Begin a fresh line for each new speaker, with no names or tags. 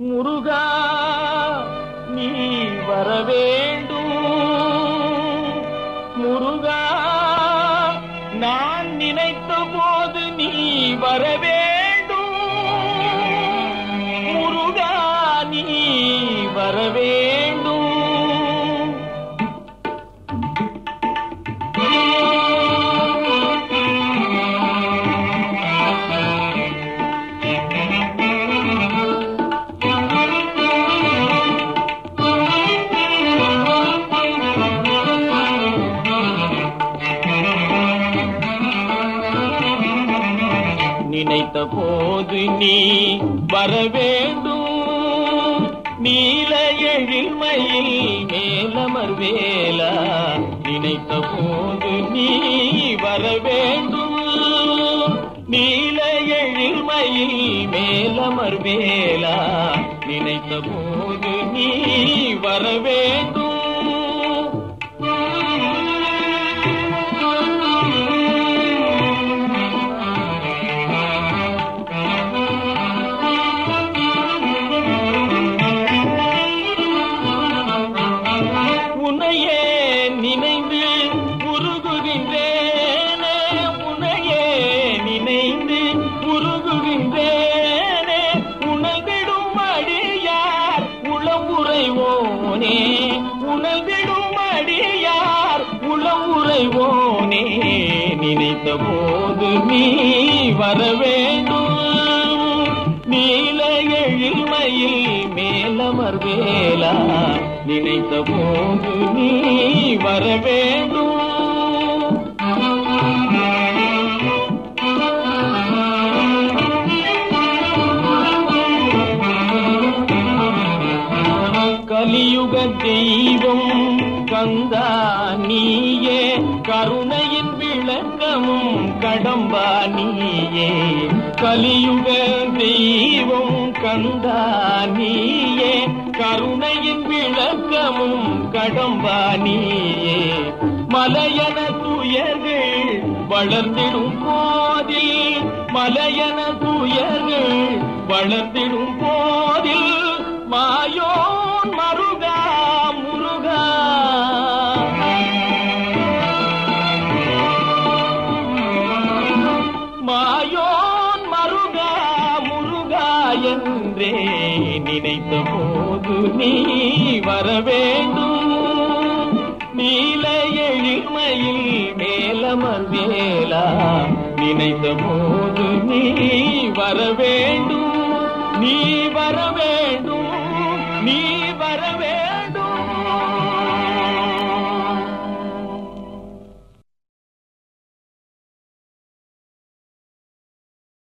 முருகா நீ வர வேண்டும். முருகா நான் நினைத்த போது நீ வரவே நினைத்த போது நீ வர வேண்டும் நீல எழில்மையில் மேலமர் வேலா நினைத்த போது நீ வர வேண்டும் நீல எழில்மையில் மேலமர் வேலா நினைத்த போது நீ வர உறைவோனே. உணர்ந்திடும் அடியார் உளம் உறைவோனே. நினைத்த போது நீ வர வேண்டும். நீல எழில்மையில் மேலமர் வேலா நினைத்த போது நீ வர கலியுக தெய்வம் கந்தா நீயே. கருணையின் விளக்கமும் கடம்பா நீயே. கலியுக தெய்வம் கந்தா நீயே. கருணையின் விளக்கமும் கடம்பா நீயே. மலையன துயர்கள் வளர்ந்திடும் போதில் மலையன துயர்கள் வளர்ந்திடும் போதில் மாயோ என்றே நினைத்த போது நீ வரவேண்டும். நீல எழில்மையில் மேலமர் வேலா நினைத்த போது நீ வரவேண்டும். நீ வரவேண்டும். நீ